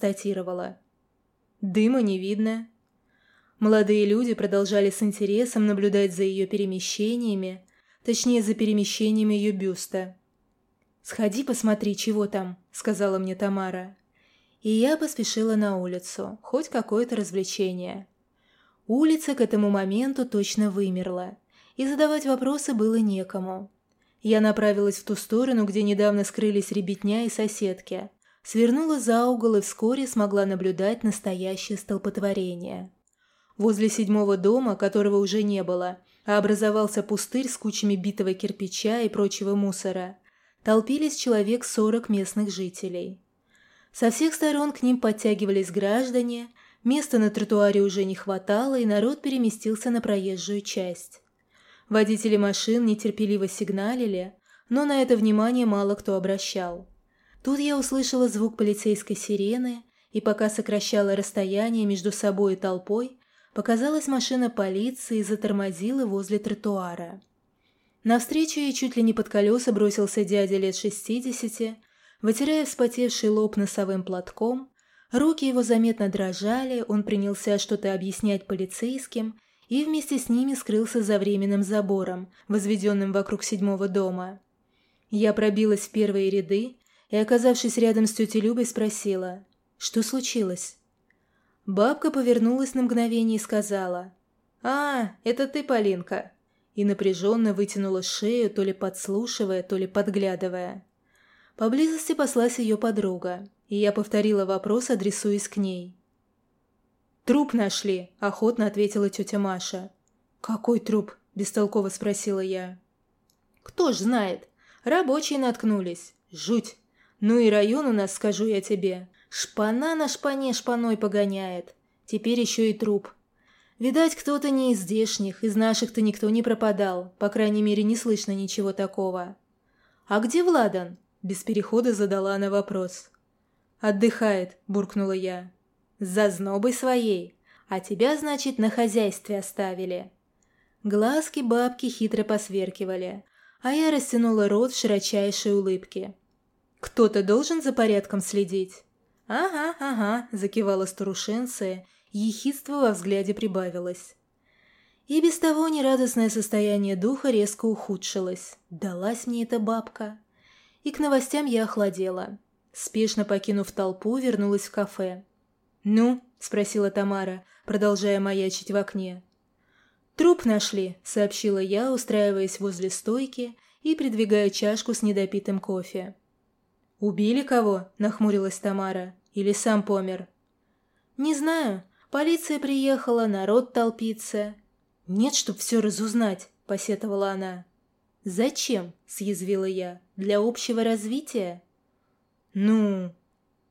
констатировала. «Дыма не видно». Молодые люди продолжали с интересом наблюдать за ее перемещениями, точнее, за перемещением ее бюста. «Сходи посмотри, чего там», — сказала мне Тамара. И я поспешила на улицу, хоть какое-то развлечение. Улица к этому моменту точно вымерла, и задавать вопросы было некому. Я направилась в ту сторону, где недавно скрылись ребятня и соседки, свернула за угол и вскоре смогла наблюдать настоящее столпотворение. Возле седьмого дома, которого уже не было, а образовался пустырь с кучами битого кирпича и прочего мусора, толпились человек сорок местных жителей. Со всех сторон к ним подтягивались граждане, места на тротуаре уже не хватало, и народ переместился на проезжую часть. Водители машин нетерпеливо сигналили, но на это внимание мало кто обращал. Тут я услышала звук полицейской сирены, и пока сокращала расстояние между собой и толпой, показалась машина полиции и затормозила возле тротуара. Навстречу ей чуть ли не под колеса бросился дядя лет шестидесяти, вытирая вспотевший лоб носовым платком. Руки его заметно дрожали, он принялся что-то объяснять полицейским и вместе с ними скрылся за временным забором, возведенным вокруг седьмого дома. Я пробилась в первые ряды и, оказавшись рядом с тетей Любой, спросила, что случилось. Бабка повернулась на мгновение и сказала, «А, это ты, Полинка и напряженно вытянула шею, то ли подслушивая, то ли подглядывая. Поблизости послась ее подруга, и я повторила вопрос, адресуясь к ней. «Труп нашли», – охотно ответила тетя Маша. «Какой труп?» – бестолково спросила я. «Кто ж знает. Рабочие наткнулись. Жуть. Ну и район у нас, скажу я тебе. Шпана на шпане шпаной погоняет. Теперь еще и труп. Видать, кто-то не из здешних, из наших-то никто не пропадал, по крайней мере, не слышно ничего такого. «А где Владан?» – без перехода задала она вопрос. «Отдыхает», – буркнула я. «За знобой своей. А тебя, значит, на хозяйстве оставили». Глазки бабки хитро посверкивали, а я растянула рот в широчайшей улыбке. «Кто-то должен за порядком следить?» «Ага, ага», – закивала старушенция – Ехидство во взгляде прибавилось. И без того нерадостное состояние духа резко ухудшилось. Далась мне эта бабка. И к новостям я охладела. Спешно покинув толпу, вернулась в кафе. «Ну?» – спросила Тамара, продолжая маячить в окне. «Труп нашли», – сообщила я, устраиваясь возле стойки и придвигая чашку с недопитым кофе. «Убили кого?» – нахмурилась Тамара. «Или сам помер?» «Не знаю. Полиция приехала, народ толпится. Нет, чтоб все разузнать, посетовала она. Зачем? съязвила я. Для общего развития? Ну,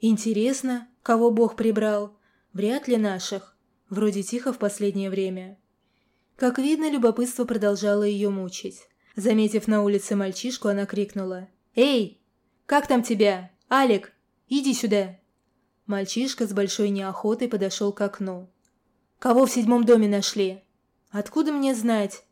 интересно, кого Бог прибрал? Вряд ли наших. Вроде тихо в последнее время. Как видно, любопытство продолжало ее мучить. Заметив на улице мальчишку, она крикнула. «Эй, как там тебя? Алик, иди сюда!» Мальчишка с большой неохотой подошел к окну. «Кого в седьмом доме нашли?» «Откуда мне знать?»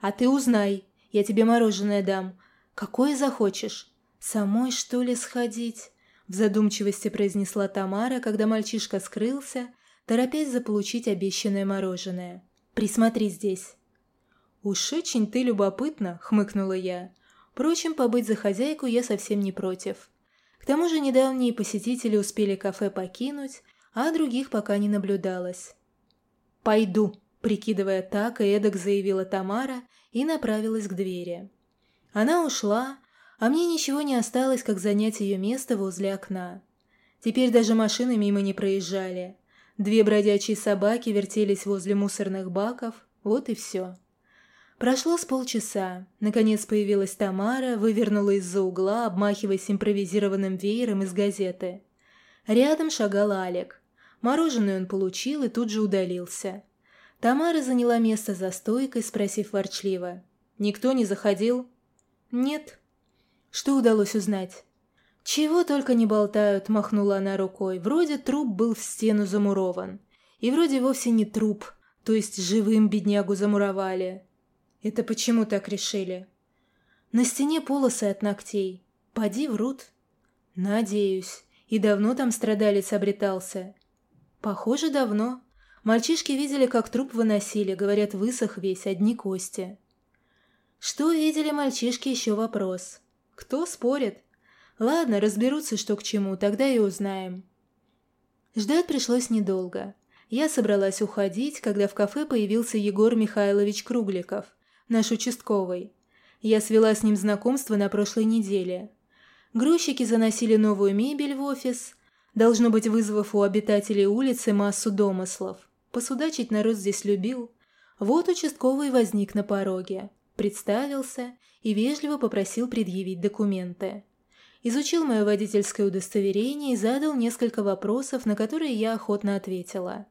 «А ты узнай, я тебе мороженое дам. Какое захочешь?» «Самой, что ли, сходить?» В задумчивости произнесла Тамара, когда мальчишка скрылся, торопясь заполучить обещанное мороженое. «Присмотри здесь». «Уж очень ты любопытна», — хмыкнула я. Впрочем, побыть за хозяйку я совсем не против. К тому же недавние посетители успели кафе покинуть, а других пока не наблюдалось. «Пойду», – прикидывая так и эдак заявила Тамара и направилась к двери. Она ушла, а мне ничего не осталось, как занять ее место возле окна. Теперь даже машины мимо не проезжали. Две бродячие собаки вертелись возле мусорных баков, вот и все. Прошло с полчаса. Наконец появилась Тамара, вывернула из-за угла, обмахиваясь импровизированным веером из газеты. Рядом шагал Алек. Мороженое он получил и тут же удалился. Тамара заняла место за стойкой, спросив ворчливо. «Никто не заходил?» «Нет». «Что удалось узнать?» «Чего только не болтают», – махнула она рукой. «Вроде труп был в стену замурован. И вроде вовсе не труп, то есть живым беднягу замуровали. Это почему так решили? На стене полосы от ногтей. Поди врут. Надеюсь. И давно там страдалец обретался? Похоже, давно. Мальчишки видели, как труп выносили, говорят, высох весь, одни кости. Что видели мальчишки, еще вопрос. Кто спорит? Ладно, разберутся, что к чему, тогда и узнаем. Ждать пришлось недолго. Я собралась уходить, когда в кафе появился Егор Михайлович Кругликов, наш участковый. Я свела с ним знакомство на прошлой неделе. Грузчики заносили новую мебель в офис, должно быть, вызвав у обитателей улицы массу домыслов. Посудачить народ здесь любил. Вот участковый возник на пороге представился и вежливо попросил предъявить документы. Изучил мое водительское удостоверение и задал несколько вопросов, на которые я охотно ответила.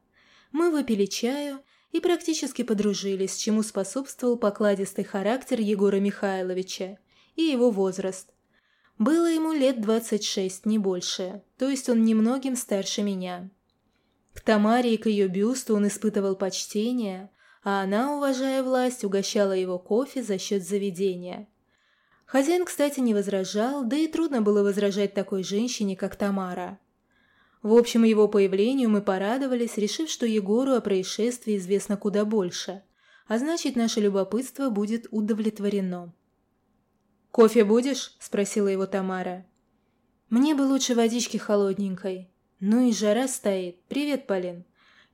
Мы выпили чаю и практически подружились, чему способствовал покладистый характер Егора Михайловича и его возраст. Было ему лет 26, не больше, то есть он немногим старше меня. К Тамаре и к ее бюсту он испытывал почтение, а она, уважая власть, угощала его кофе за счет заведения. Хозяин, кстати, не возражал, да и трудно было возражать такой женщине, как Тамара. В общем, его появлению мы порадовались, решив, что Егору о происшествии известно куда больше, а значит, наше любопытство будет удовлетворено. «Кофе будешь?» – спросила его Тамара. «Мне бы лучше водички холодненькой. Ну и жара стоит. Привет, Полин!»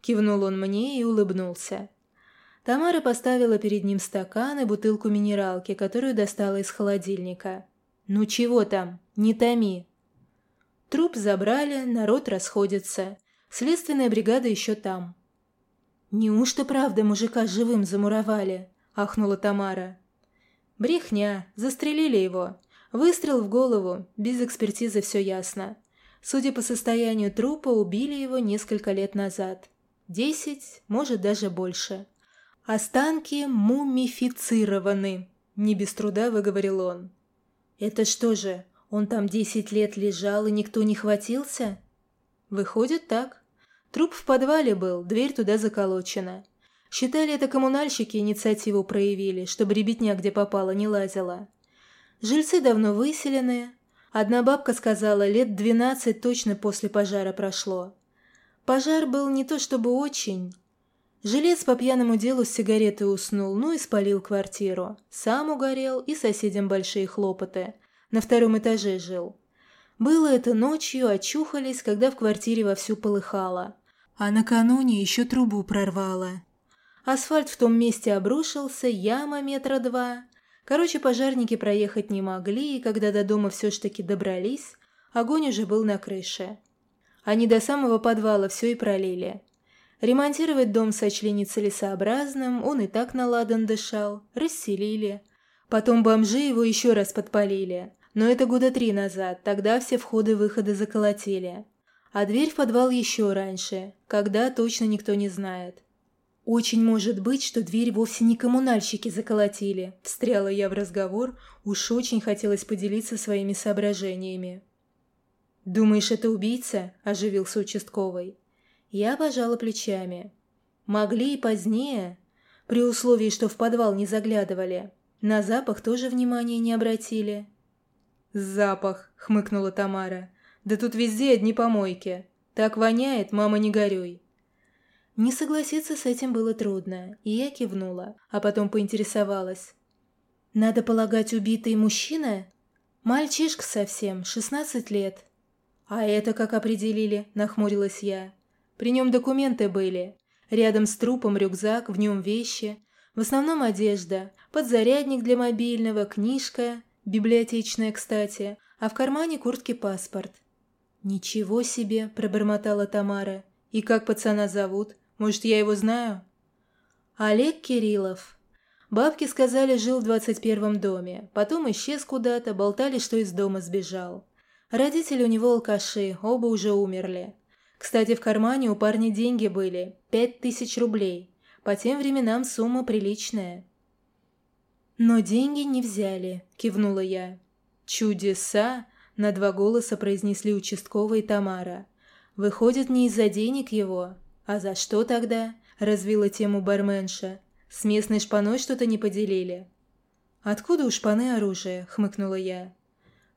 Кивнул он мне и улыбнулся. Тамара поставила перед ним стакан и бутылку минералки, которую достала из холодильника. «Ну чего там? Не томи!» Труп забрали, народ расходится. Следственная бригада еще там. «Неужто правда мужика живым замуровали?» – ахнула Тамара. «Брехня. Застрелили его. Выстрел в голову. Без экспертизы все ясно. Судя по состоянию трупа, убили его несколько лет назад. Десять, может, даже больше. «Останки мумифицированы», – не без труда выговорил он. «Это что же, он там десять лет лежал и никто не хватился?» «Выходит так. Труп в подвале был, дверь туда заколочена. Считали, это коммунальщики инициативу проявили, чтобы ребятня где попало не лазила. Жильцы давно выселены. Одна бабка сказала, лет двенадцать точно после пожара прошло. Пожар был не то чтобы очень, Жилец по пьяному делу с сигаретой уснул, ну и спалил квартиру. Сам угорел и соседям большие хлопоты. На втором этаже жил. Было это ночью, очухались, когда в квартире вовсю полыхало. А накануне еще трубу прорвало. Асфальт в том месте обрушился, яма метра два. Короче, пожарники проехать не могли, и когда до дома все ж таки добрались, огонь уже был на крыше. Они до самого подвала все и пролили. Ремонтировать дом сочли нецелесообразным, он и так наладан дышал, расселили. Потом бомжи его еще раз подпалили. Но это года три назад, тогда все входы-выходы заколотили. А дверь в подвал еще раньше, когда точно никто не знает. «Очень может быть, что дверь вовсе не коммунальщики заколотили», – встряла я в разговор, уж очень хотелось поделиться своими соображениями. «Думаешь, это убийца?» – оживился участковый. Я пожала плечами. Могли и позднее, при условии, что в подвал не заглядывали. На запах тоже внимания не обратили. «Запах», — хмыкнула Тамара. «Да тут везде одни помойки. Так воняет, мама, не горюй». Не согласиться с этим было трудно, и я кивнула, а потом поинтересовалась. «Надо полагать, убитый мужчина?» «Мальчишка совсем, шестнадцать лет». «А это как определили?» – нахмурилась я. При нем документы были. Рядом с трупом рюкзак, в нем вещи. В основном одежда, подзарядник для мобильного, книжка, библиотечная, кстати, а в кармане куртки паспорт. «Ничего себе!» – пробормотала Тамара. «И как пацана зовут? Может, я его знаю?» «Олег Кириллов». Бабки сказали, жил в двадцать первом доме. Потом исчез куда-то, болтали, что из дома сбежал. Родители у него алкаши, оба уже умерли. Кстати, в кармане у парня деньги были – пять тысяч рублей. По тем временам сумма приличная. «Но деньги не взяли», – кивнула я. «Чудеса!» – на два голоса произнесли участковый Тамара. «Выходит, не из-за денег его. А за что тогда?» – развила тему барменша. «С местной шпаной что-то не поделили». «Откуда у шпаны оружие?» – хмыкнула я.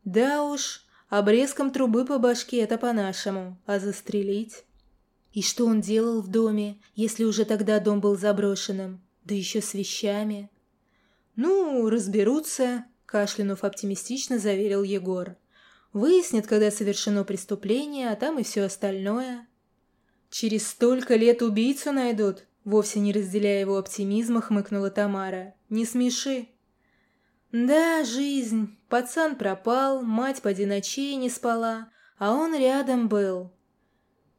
«Да уж, Обрезком трубы по башке – это по-нашему, а застрелить? И что он делал в доме, если уже тогда дом был заброшенным? Да еще с вещами. «Ну, разберутся», – кашлянув оптимистично заверил Егор. «Выяснят, когда совершено преступление, а там и все остальное». «Через столько лет убийцу найдут?» Вовсе не разделяя его оптимизма, хмыкнула Тамара. «Не смеши». «Да, жизнь. Пацан пропал, мать поди ночей не спала, а он рядом был».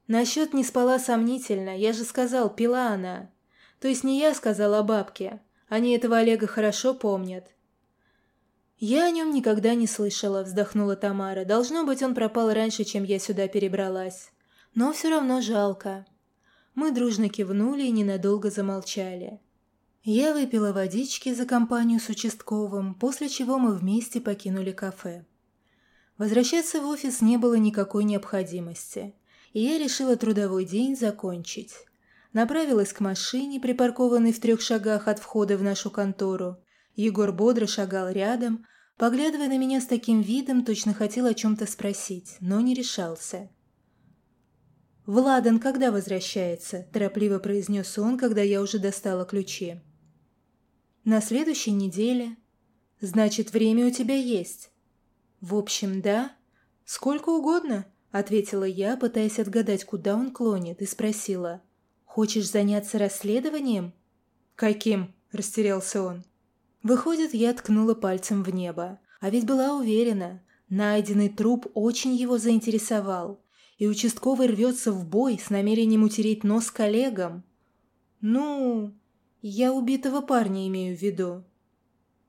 «Насчет не спала сомнительно, я же сказал, пила она. То есть не я сказал, а бабке. Они этого Олега хорошо помнят». «Я о нем никогда не слышала», — вздохнула Тамара. «Должно быть, он пропал раньше, чем я сюда перебралась. Но все равно жалко». Мы дружно кивнули и ненадолго замолчали. Я выпила водички за компанию с участковым, после чего мы вместе покинули кафе. Возвращаться в офис не было никакой необходимости, и я решила трудовой день закончить. Направилась к машине, припаркованной в трех шагах от входа в нашу контору. Егор бодро шагал рядом, поглядывая на меня с таким видом, точно хотел о чем-то спросить, но не решался. «Владан когда возвращается?» – торопливо произнес он, когда я уже достала ключи. На следующей неделе. Значит, время у тебя есть. В общем, да. Сколько угодно, ответила я, пытаясь отгадать, куда он клонит, и спросила. Хочешь заняться расследованием? Каким? Растерялся он. Выходит, я ткнула пальцем в небо. А ведь была уверена, найденный труп очень его заинтересовал, и участковый рвется в бой с намерением утереть нос коллегам. Ну, «Я убитого парня имею в виду».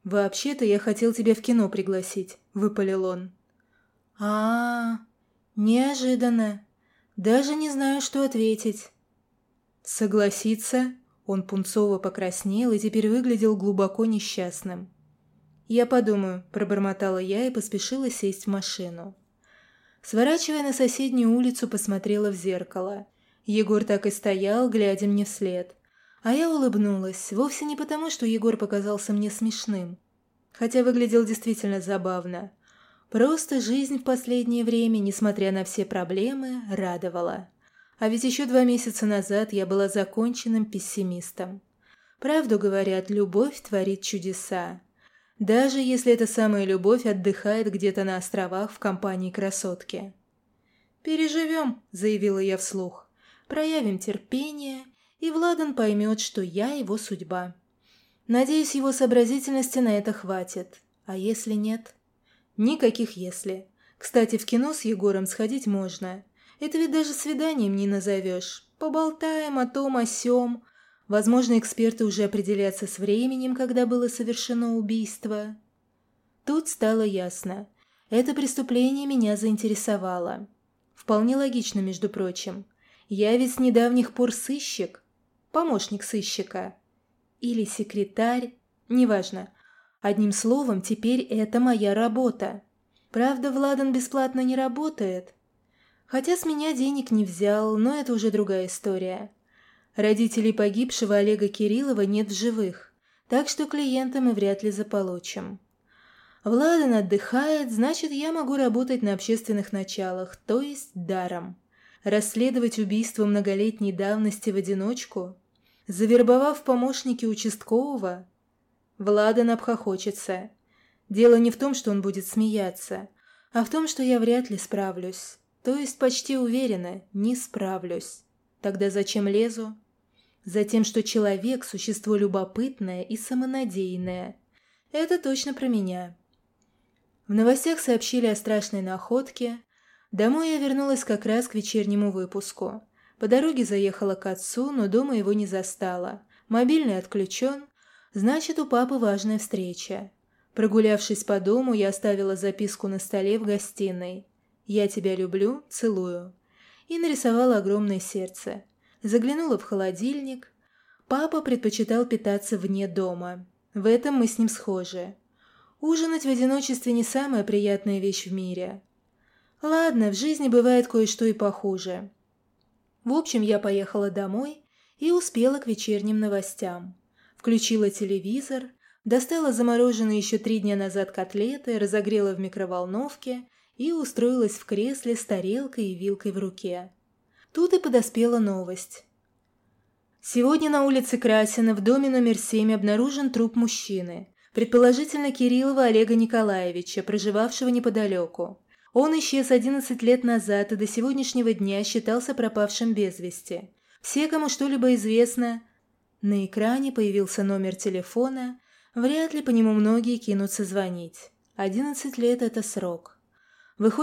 «Вообще-то я хотел тебя в кино пригласить», — выпалил он. а, -а, -а неожиданно. Даже не знаю, что ответить». «Согласиться?» Он пунцово покраснел и теперь выглядел глубоко несчастным. «Я подумаю», – пробормотала я и поспешила сесть в машину. Сворачивая на соседнюю улицу, посмотрела в зеркало. Егор так и стоял, глядя мне вслед. А я улыбнулась, вовсе не потому, что Егор показался мне смешным, хотя выглядел действительно забавно. Просто жизнь в последнее время, несмотря на все проблемы, радовала. А ведь еще два месяца назад я была законченным пессимистом. Правду говорят, любовь творит чудеса. Даже если эта самая любовь отдыхает где-то на островах в компании красотки. «Переживем», — заявила я вслух. «Проявим терпение и Владан поймет, что я его судьба. Надеюсь, его сообразительности на это хватит. А если нет? Никаких «если». Кстати, в кино с Егором сходить можно. Это ведь даже свиданием не назовешь. Поболтаем о том, о сём. Возможно, эксперты уже определятся с временем, когда было совершено убийство. Тут стало ясно. Это преступление меня заинтересовало. Вполне логично, между прочим. Я ведь с недавних пор сыщик, помощник сыщика. Или секретарь, неважно. Одним словом, теперь это моя работа. Правда, Владан бесплатно не работает. Хотя с меня денег не взял, но это уже другая история. Родителей погибшего Олега Кириллова нет в живых, так что клиента мы вряд ли заполучим. Владан отдыхает, значит, я могу работать на общественных началах, то есть даром. Расследовать убийство многолетней давности в одиночку Завербовав помощники участкового, Владан обхохочется. Дело не в том, что он будет смеяться, а в том, что я вряд ли справлюсь. То есть почти уверена, не справлюсь. Тогда зачем лезу? Затем, что человек – существо любопытное и самонадеянное. Это точно про меня. В новостях сообщили о страшной находке. Домой я вернулась как раз к вечернему выпуску. По дороге заехала к отцу, но дома его не застала. Мобильный отключен, значит, у папы важная встреча. Прогулявшись по дому, я оставила записку на столе в гостиной. «Я тебя люблю, целую». И нарисовала огромное сердце. Заглянула в холодильник. Папа предпочитал питаться вне дома. В этом мы с ним схожи. Ужинать в одиночестве не самая приятная вещь в мире. Ладно, в жизни бывает кое-что и похуже. В общем, я поехала домой и успела к вечерним новостям. Включила телевизор, достала замороженные еще три дня назад котлеты, разогрела в микроволновке и устроилась в кресле с тарелкой и вилкой в руке. Тут и подоспела новость. Сегодня на улице Красина в доме номер 7 обнаружен труп мужчины, предположительно Кириллова Олега Николаевича, проживавшего неподалеку. Он исчез 11 лет назад и до сегодняшнего дня считался пропавшим без вести. Все, кому что-либо известно... На экране появился номер телефона, вряд ли по нему многие кинутся звонить. 11 лет – это срок. Выходит,